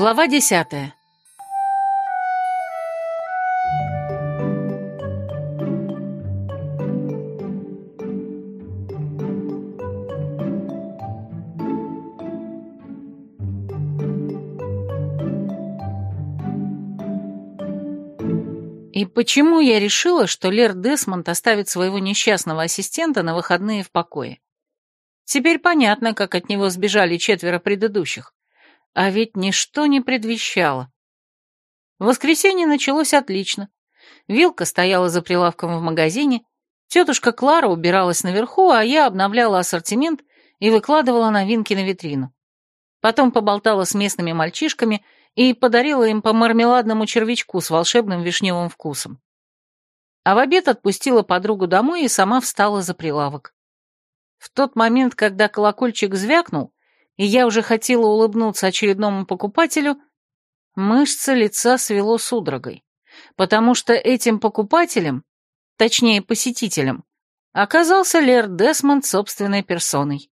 Глава десятая. И почему я решила, что Лер Десмонд оставит своего несчастного ассистента на выходные в покое? Теперь понятно, как от него сбежали четверо предыдущих. А ведь ничто не предвещало. Воскресенье началось отлично. Вилка стояла за прилавком в магазине, тетушка Клара убиралась наверху, а я обновляла ассортимент и выкладывала новинки на витрину. Потом поболтала с местными мальчишками и подарила им по мармеладному червячку с волшебным вишневым вкусом. А в обед отпустила подругу домой и сама встала за прилавок. В тот момент, когда колокольчик звякнул, и я уже хотела улыбнуться очередному покупателю, мышцы лица свело судорогой, потому что этим покупателем, точнее посетителем, оказался Лер Десмонд собственной персоной.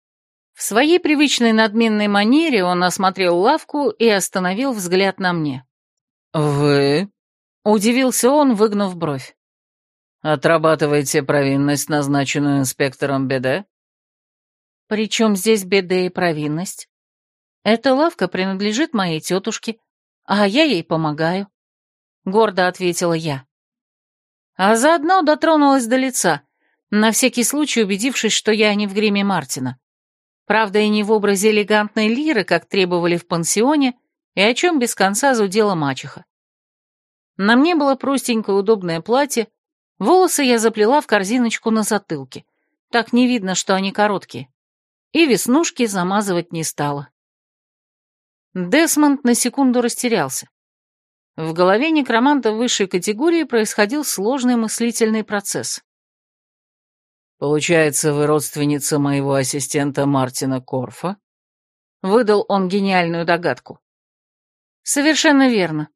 В своей привычной надменной манере он осмотрел лавку и остановил взгляд на мне. «Вы?» — удивился он, выгнув бровь. «Отрабатываете провинность, назначенную инспектором Беде?» «Причем здесь беда и провинность? Эта лавка принадлежит моей тетушке, а я ей помогаю», — гордо ответила я. А заодно дотронулась до лица, на всякий случай убедившись, что я не в гриме Мартина. Правда, и не в образе элегантной лиры, как требовали в пансионе, и о чем без конца зудела мачеха. На мне было простенькое удобное платье, волосы я заплела в корзиночку на затылке. Так не видно, что они короткие и веснушки замазывать не стала. Десмонд на секунду растерялся. В голове некроманта высшей категории происходил сложный мыслительный процесс. «Получается, вы родственница моего ассистента Мартина Корфа?» Выдал он гениальную догадку. «Совершенно верно.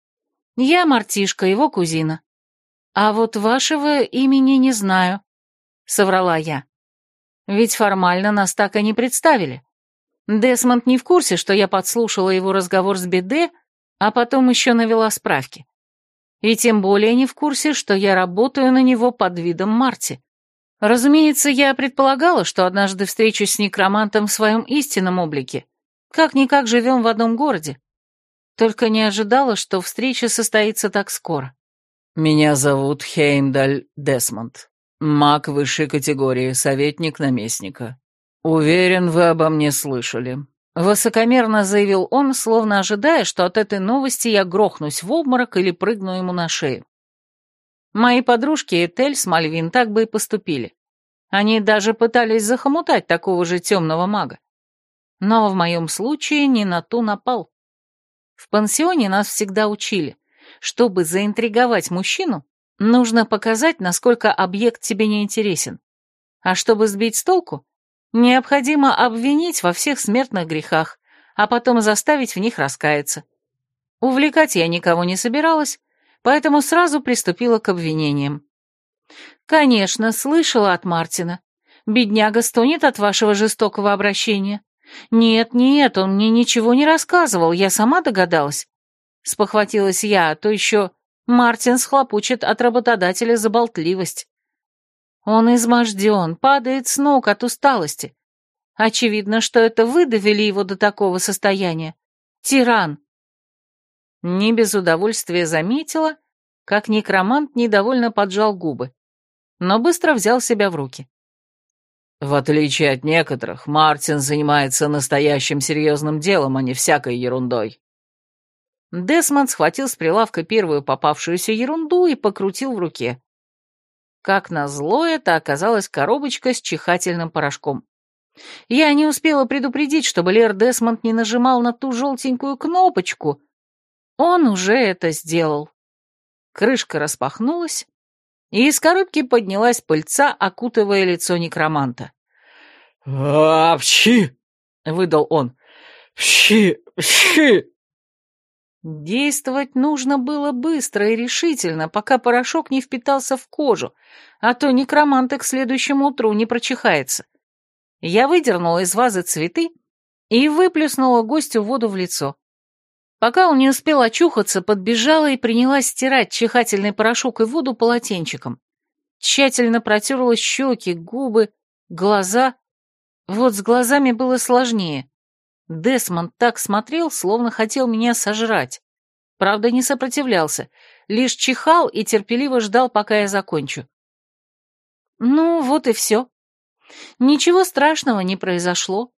Я Мартишка, его кузина. А вот вашего имени не знаю», — соврала я. Ведь формально нас так и не представили. Десмонд не в курсе, что я подслушала его разговор с Беде, а потом еще навела справки. И тем более не в курсе, что я работаю на него под видом Марти. Разумеется, я предполагала, что однажды встречусь с некромантом в своем истинном облике. Как-никак живем в одном городе. Только не ожидала, что встреча состоится так скоро. «Меня зовут Хеймдаль Десмонд», Маг высшей категории, советник наместника. Уверен, вы обо мне слышали. Высокомерно заявил он, словно ожидая, что от этой новости я грохнусь в обморок или прыгну ему на шею. Мои подружки Этель с Мальвин так бы и поступили. Они даже пытались захомутать такого же темного мага. Но в моем случае не на ту напал. В пансионе нас всегда учили, чтобы заинтриговать мужчину, Нужно показать, насколько объект тебе не интересен. А чтобы сбить с толку, необходимо обвинить во всех смертных грехах, а потом заставить в них раскаяться. Увлекать я никого не собиралась, поэтому сразу приступила к обвинениям. Конечно, слышала от Мартина. Бедняга стонет от вашего жестокого обращения. Нет, нет, он мне ничего не рассказывал, я сама догадалась. Спохватилась я, а то еще Мартин схлопочет от работодателя за болтливость. Он изможден, падает с ног от усталости. Очевидно, что это вы довели его до такого состояния. Тиран. Не без удовольствия заметила, как некромант недовольно поджал губы, но быстро взял себя в руки. В отличие от некоторых, Мартин занимается настоящим серьезным делом, а не всякой ерундой. Десмонд схватил с прилавка первую попавшуюся ерунду и покрутил в руке. Как назло, это оказалась коробочка с чихательным порошком. Я не успела предупредить, чтобы Лер Десмонд не нажимал на ту желтенькую кнопочку. Он уже это сделал. Крышка распахнулась, и из коробки поднялась пыльца, окутывая лицо некроманта. «Апчи!» — выдал он. «Пщи! Пщи!» Действовать нужно было быстро и решительно, пока порошок не впитался в кожу, а то некромант к следующему утру не прочихается. Я выдернула из вазы цветы и выплеснула гостю воду в лицо. Пока он не успел очухаться, подбежала и принялась стирать чихательный порошок и воду полотенчиком. Тщательно протерла щеки, губы, глаза. Вот с глазами было сложнее. Десмонд так смотрел, словно хотел меня сожрать. Правда, не сопротивлялся, лишь чихал и терпеливо ждал, пока я закончу. Ну, вот и все. Ничего страшного не произошло.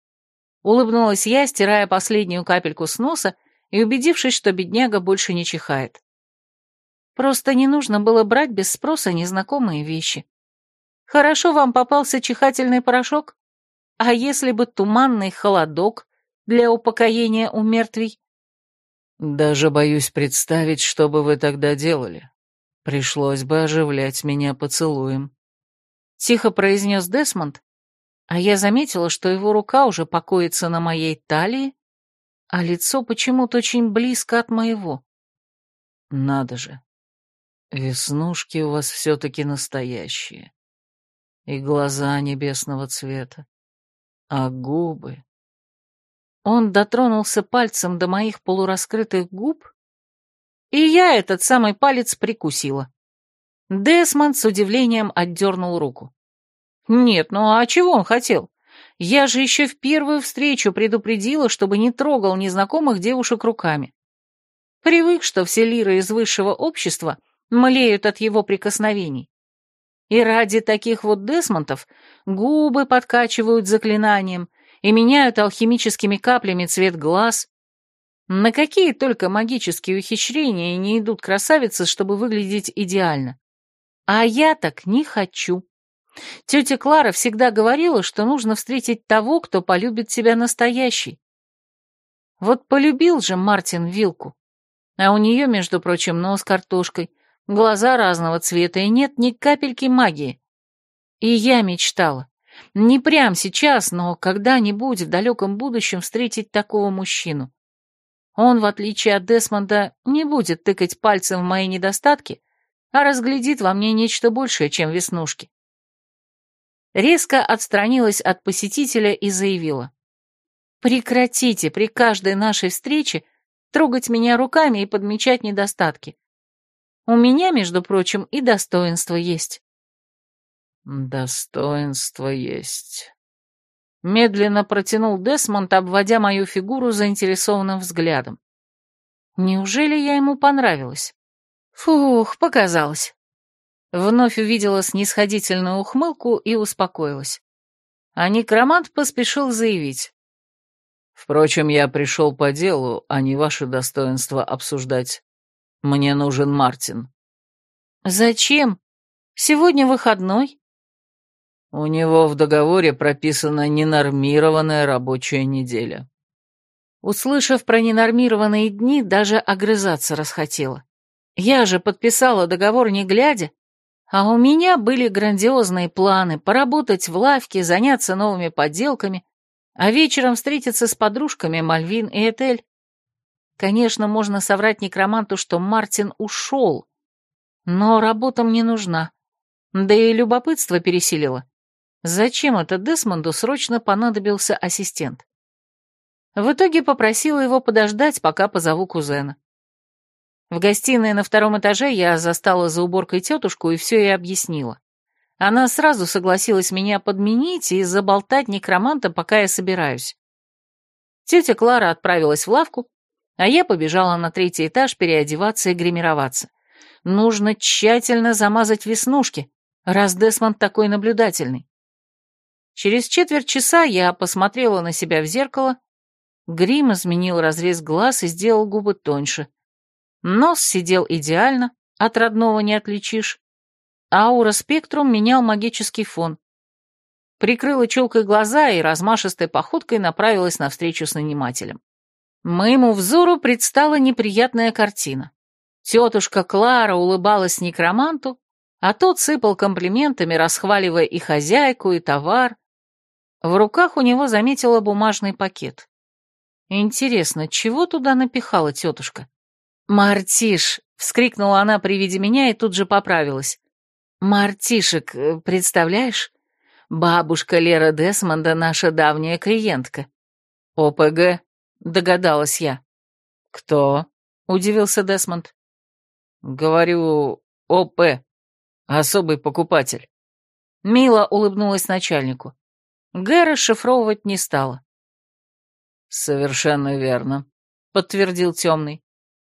Улыбнулась я, стирая последнюю капельку с носа и убедившись, что бедняга больше не чихает. Просто не нужно было брать без спроса незнакомые вещи. Хорошо вам попался чихательный порошок? А если бы туманный холодок для упокоения у мертвей? Даже боюсь представить, что бы вы тогда делали. Пришлось бы оживлять меня поцелуем. Тихо произнес Десмонд, а я заметила, что его рука уже покоится на моей талии, а лицо почему-то очень близко от моего. Надо же. Веснушки у вас все-таки настоящие. И глаза небесного цвета. А губы... Он дотронулся пальцем до моих полураскрытых губ, и я этот самый палец прикусила. Десмонд с удивлением отдернул руку. Нет, ну а чего он хотел? Я же еще в первую встречу предупредила, чтобы не трогал незнакомых девушек руками. Привык, что все лиры из высшего общества млеют от его прикосновений. И ради таких вот Десмонтов губы подкачивают заклинанием и меняют алхимическими каплями цвет глаз. На какие только магические ухищрения не идут красавицы, чтобы выглядеть идеально. А я так не хочу. Тетя Клара всегда говорила, что нужно встретить того, кто полюбит тебя настоящий. Вот полюбил же Мартин вилку. А у нее, между прочим, нос картошкой, глаза разного цвета и нет ни капельки магии. И я мечтала. Не прямо сейчас, но когда-нибудь в далеком будущем встретить такого мужчину. Он, в отличие от Десмонда, не будет тыкать пальцем в мои недостатки, а разглядит во мне нечто большее, чем веснушки резко отстранилась от посетителя и заявила. «Прекратите при каждой нашей встрече трогать меня руками и подмечать недостатки. У меня, между прочим, и достоинство есть». «Достоинство есть», — медленно протянул Десмонд, обводя мою фигуру заинтересованным взглядом. «Неужели я ему понравилась?» «Фух, показалось». Вновь увидела снисходительную ухмылку и успокоилась. А некромант поспешил заявить. «Впрочем, я пришел по делу, а не ваше достоинство обсуждать. Мне нужен Мартин». «Зачем? Сегодня выходной». У него в договоре прописана ненормированная рабочая неделя. Услышав про ненормированные дни, даже огрызаться расхотела. Я же подписала договор не глядя, а у меня были грандиозные планы поработать в лавке, заняться новыми подделками, а вечером встретиться с подружками Мальвин и Этель. Конечно, можно соврать некроманту, что Мартин ушел, но работа мне нужна. Да и любопытство пересилило. Зачем это Десмонду срочно понадобился ассистент? В итоге попросила его подождать, пока позову кузена. В гостиной на втором этаже я застала за уборкой тетушку и все ей объяснила. Она сразу согласилась меня подменить и заболтать некроманта, пока я собираюсь. Тетя Клара отправилась в лавку, а я побежала на третий этаж переодеваться и гримироваться. Нужно тщательно замазать веснушки, раз Десмонд такой наблюдательный. Через четверть часа я посмотрела на себя в зеркало, грим изменил разрез глаз и сделал губы тоньше — Нос сидел идеально, от родного не отличишь. Аура спектрум менял магический фон. Прикрыла челкой глаза и размашистой походкой направилась навстречу с нанимателем. Моему взору предстала неприятная картина. Тетушка Клара улыбалась некроманту, а тот сыпал комплиментами, расхваливая и хозяйку, и товар. В руках у него заметила бумажный пакет. Интересно, чего туда напихала тетушка? «Мартиш!» — вскрикнула она при виде меня и тут же поправилась. «Мартишек, э, представляешь? Бабушка Лера Десмонда наша давняя клиентка». «ОПГ?» — догадалась я. «Кто?» — удивился Десмонд. «Говорю, ОП. Особый покупатель». Мила улыбнулась начальнику. Г расшифровывать не стала. «Совершенно верно», — подтвердил темный.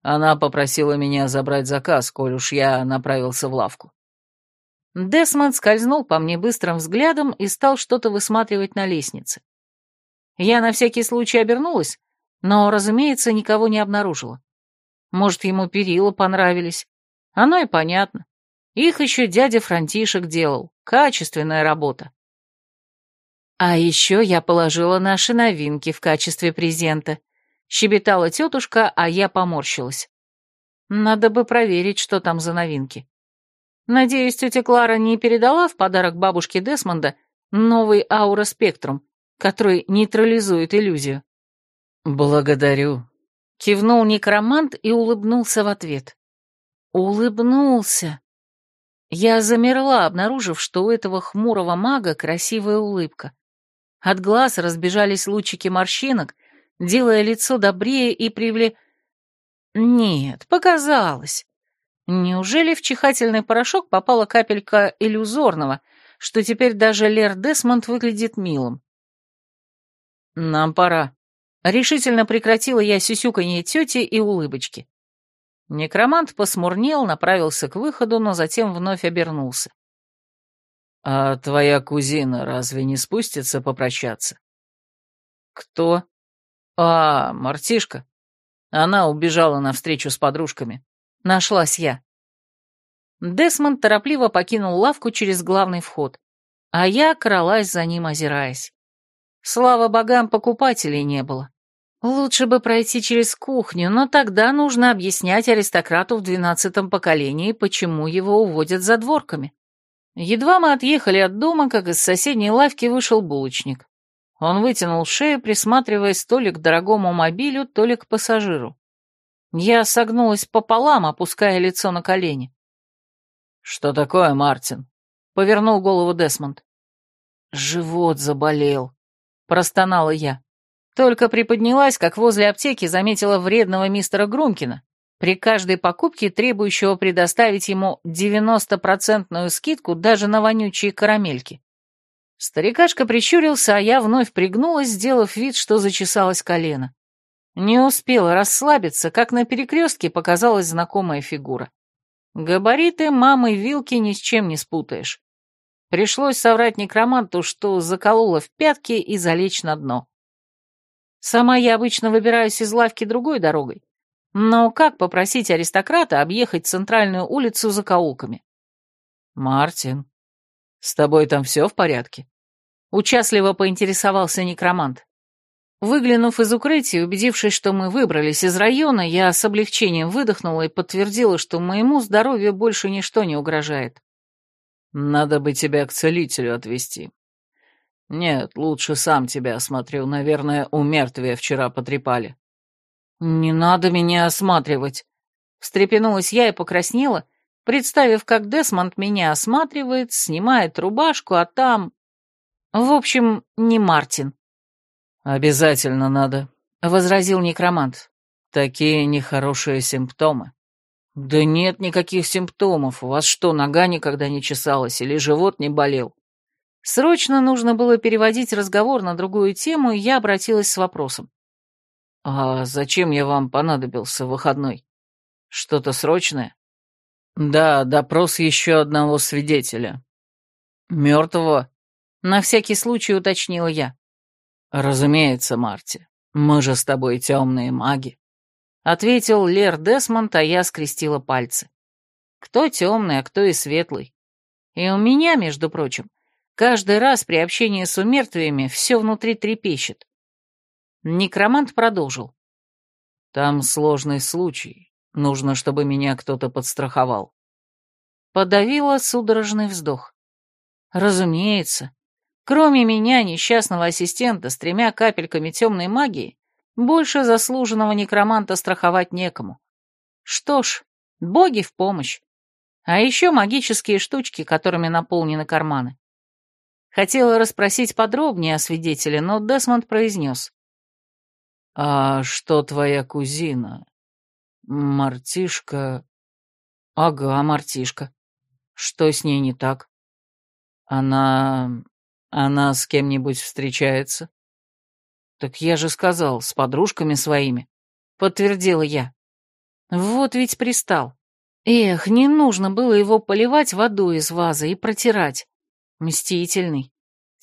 Она попросила меня забрать заказ, коль уж я направился в лавку. Десмонд скользнул по мне быстрым взглядом и стал что-то высматривать на лестнице. Я на всякий случай обернулась, но, разумеется, никого не обнаружила. Может, ему перила понравились. Оно и понятно. Их еще дядя Франтишек делал. Качественная работа. А еще я положила наши новинки в качестве презента. Щебетала тетушка, а я поморщилась. Надо бы проверить, что там за новинки. Надеюсь, тетя Клара не передала в подарок бабушке Десмонда новый аура спектрум, который нейтрализует иллюзию. «Благодарю», — кивнул некромант и улыбнулся в ответ. Улыбнулся. Я замерла, обнаружив, что у этого хмурого мага красивая улыбка. От глаз разбежались лучики морщинок, делая лицо добрее и привле... Нет, показалось. Неужели в чихательный порошок попала капелька иллюзорного, что теперь даже Лер Десмонд выглядит милым? «Нам пора», — решительно прекратила я сюсюканье тети и улыбочки. Некромант посмурнел, направился к выходу, но затем вновь обернулся. «А твоя кузина разве не спустится попрощаться?» «Кто?» «А, Мартишка. Она убежала навстречу с подружками. Нашлась я». Десмонд торопливо покинул лавку через главный вход, а я кралась за ним, озираясь. Слава богам, покупателей не было. Лучше бы пройти через кухню, но тогда нужно объяснять аристократу в двенадцатом поколении, почему его уводят за дворками. Едва мы отъехали от дома, как из соседней лавки вышел булочник. Он вытянул шею, присматриваясь то ли к дорогому мобилю, то ли к пассажиру. Я согнулась пополам, опуская лицо на колени. «Что такое, Мартин?» — повернул голову Десмонд. «Живот заболел», — простонала я. Только приподнялась, как возле аптеки заметила вредного мистера Грумкина, при каждой покупке требующего предоставить ему 90-процентную скидку даже на вонючие карамельки. Старикашка прищурился, а я вновь пригнулась, сделав вид, что зачесалось колено. Не успела расслабиться, как на перекрестке показалась знакомая фигура. Габариты мамы вилки ни с чем не спутаешь. Пришлось соврать некроманту, что заколола в пятки и залечь на дно. Сама я обычно выбираюсь из лавки другой дорогой, но как попросить аристократа объехать центральную улицу за каулками? «Мартин, с тобой там все в порядке?» Участливо поинтересовался некромант. Выглянув из укрытия, убедившись, что мы выбрались из района, я с облегчением выдохнула и подтвердила, что моему здоровью больше ничто не угрожает. «Надо бы тебя к целителю отвезти. Нет, лучше сам тебя осмотрю. Наверное, у мертвия вчера потрепали». «Не надо меня осматривать», — встрепенулась я и покраснела, представив, как Десмонд меня осматривает, снимает рубашку, а там... В общем, не Мартин. «Обязательно надо», — возразил некромант. «Такие нехорошие симптомы». «Да нет никаких симптомов. У вас что, нога никогда не чесалась или живот не болел?» Срочно нужно было переводить разговор на другую тему, и я обратилась с вопросом. «А зачем я вам понадобился в выходной? Что-то срочное?» «Да, допрос еще одного свидетеля». «Мертвого?» На всякий случай уточнила я. «Разумеется, Марти. Мы же с тобой темные маги», — ответил Лер Десмонд, а я скрестила пальцы. «Кто темный, а кто и светлый. И у меня, между прочим, каждый раз при общении с умертвиями все внутри трепещет». Некромант продолжил. «Там сложный случай. Нужно, чтобы меня кто-то подстраховал». Подавила судорожный вздох. «Разумеется. Кроме меня, несчастного ассистента с тремя капельками темной магии, больше заслуженного некроманта страховать некому. Что ж, боги в помощь. А еще магические штучки, которыми наполнены карманы. Хотела расспросить подробнее о свидетеле, но Десмонд произнес. «А что твоя кузина? Мартишка...» «Ага, Мартишка. Что с ней не так?» «Она... она с кем-нибудь встречается?» «Так я же сказал, с подружками своими», — подтвердила я. «Вот ведь пристал. Эх, не нужно было его поливать водой из вазы и протирать. Мстительный.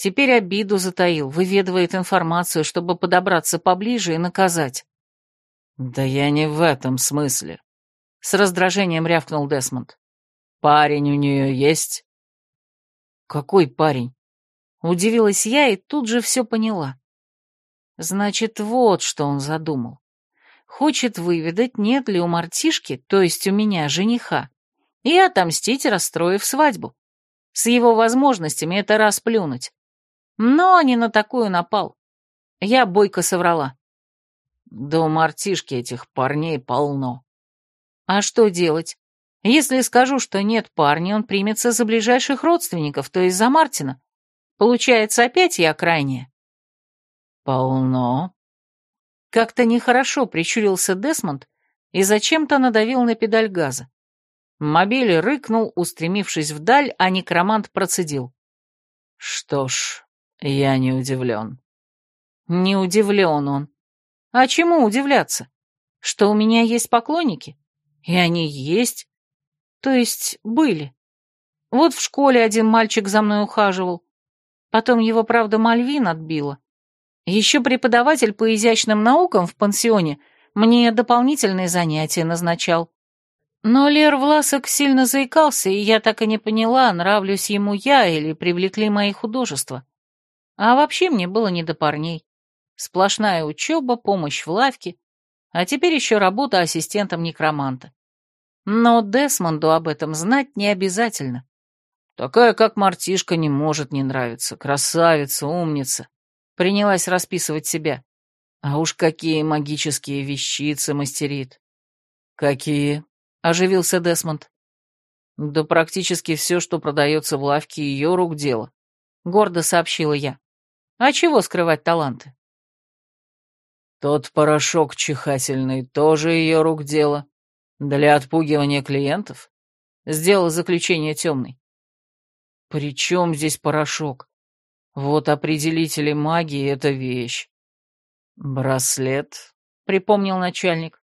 Теперь обиду затаил, выведывает информацию, чтобы подобраться поближе и наказать». «Да я не в этом смысле», — с раздражением рявкнул Десмонд. «Парень у нее есть?» «Какой парень?» Удивилась я и тут же все поняла. Значит, вот что он задумал. Хочет выведать, нет ли у мартишки, то есть у меня, жениха, и отомстить, расстроив свадьбу. С его возможностями это расплюнуть. Но не на такую напал. Я бойко соврала. Да у мартишки этих парней полно. А что делать? Если скажу, что нет парня, он примется за ближайших родственников, то есть за Мартина. Получается, опять я крайняя. «Полно?» Как-то нехорошо прищурился Десмонд и зачем-то надавил на педаль газа. Мобиль рыкнул, устремившись вдаль, а некромант процедил. «Что ж, я не удивлен». «Не удивлен он. А чему удивляться? Что у меня есть поклонники? И они есть. То есть были. Вот в школе один мальчик за мной ухаживал. Потом его, правда, Мальвин отбила. Еще преподаватель по изящным наукам в пансионе мне дополнительные занятия назначал. Но Лер Власок сильно заикался, и я так и не поняла, нравлюсь ему я или привлекли мои художества. А вообще мне было не до парней. Сплошная учеба, помощь в лавке, а теперь еще работа ассистентом некроманта. Но Десмонду об этом знать не обязательно. Такая, как мартишка, не может не нравиться. Красавица, умница. Принялась расписывать себя. А уж какие магические вещицы мастерит. Какие? Оживился Десмонд. Да практически все, что продается в лавке, ее рук дело. Гордо сообщила я. А чего скрывать таланты? Тот порошок чихательный тоже ее рук дело. Для отпугивания клиентов? Сделал заключение темный. При чем здесь порошок? Вот определители магии — это вещь. Браслет, — припомнил начальник.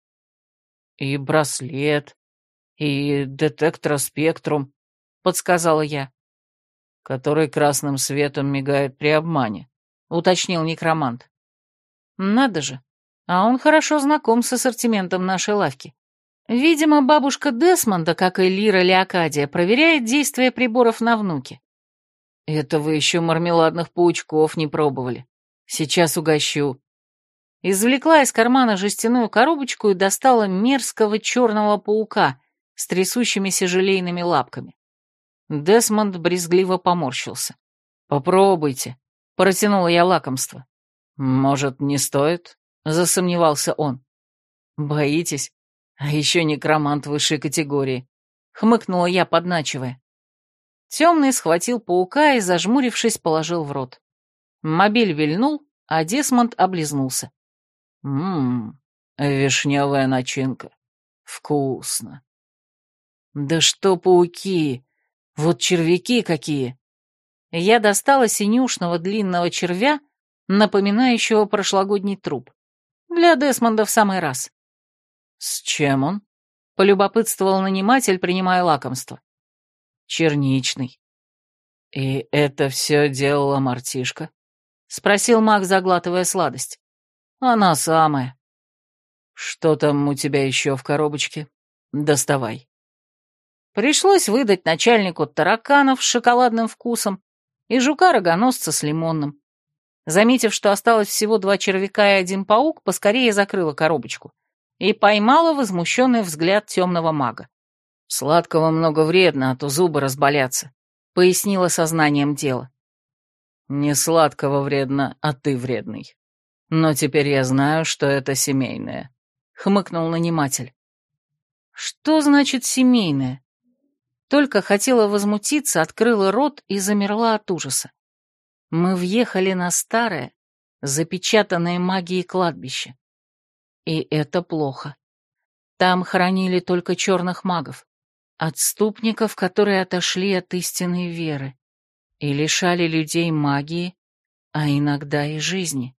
И браслет, и детектор спектрум, — подсказала я. Который красным светом мигает при обмане, — уточнил некромант. Надо же, а он хорошо знаком с ассортиментом нашей лавки. Видимо, бабушка Десмонда, как и Лира Леокадия, проверяет действие приборов на внуке. Это вы еще мармеладных паучков не пробовали. Сейчас угощу. Извлекла из кармана жестяную коробочку и достала мерзкого черного паука с трясущимися желейными лапками. Десмонд брезгливо поморщился. «Попробуйте», — протянула я лакомство. «Может, не стоит?» — засомневался он. «Боитесь? А еще некромант высшей категории», — хмыкнула я, подначивая. Темный схватил паука и, зажмурившись, положил в рот. Мобиль вильнул, а Десмонд облизнулся. «Ммм, вишневая начинка. Вкусно». «Да что пауки! Вот червяки какие!» Я достала синюшного длинного червя, напоминающего прошлогодний труп. Для Десмонда в самый раз. «С чем он?» — полюбопытствовал наниматель, принимая лакомство черничный. «И это все делала мартишка?» — спросил маг, заглатывая сладость. «Она самая». «Что там у тебя еще в коробочке? Доставай». Пришлось выдать начальнику тараканов с шоколадным вкусом и жука-рогоносца с лимонным. Заметив, что осталось всего два червяка и один паук, поскорее закрыла коробочку и поймала возмущенный взгляд темного мага. «Сладкого много вредно, а то зубы разболятся», — пояснила сознанием дела. «Не сладкого вредно, а ты вредный. Но теперь я знаю, что это семейное», — хмыкнул наниматель. «Что значит семейное?» Только хотела возмутиться, открыла рот и замерла от ужаса. Мы въехали на старое, запечатанное магией кладбище. И это плохо. Там хоронили только черных магов, отступников, которые отошли от истинной веры и лишали людей магии, а иногда и жизни.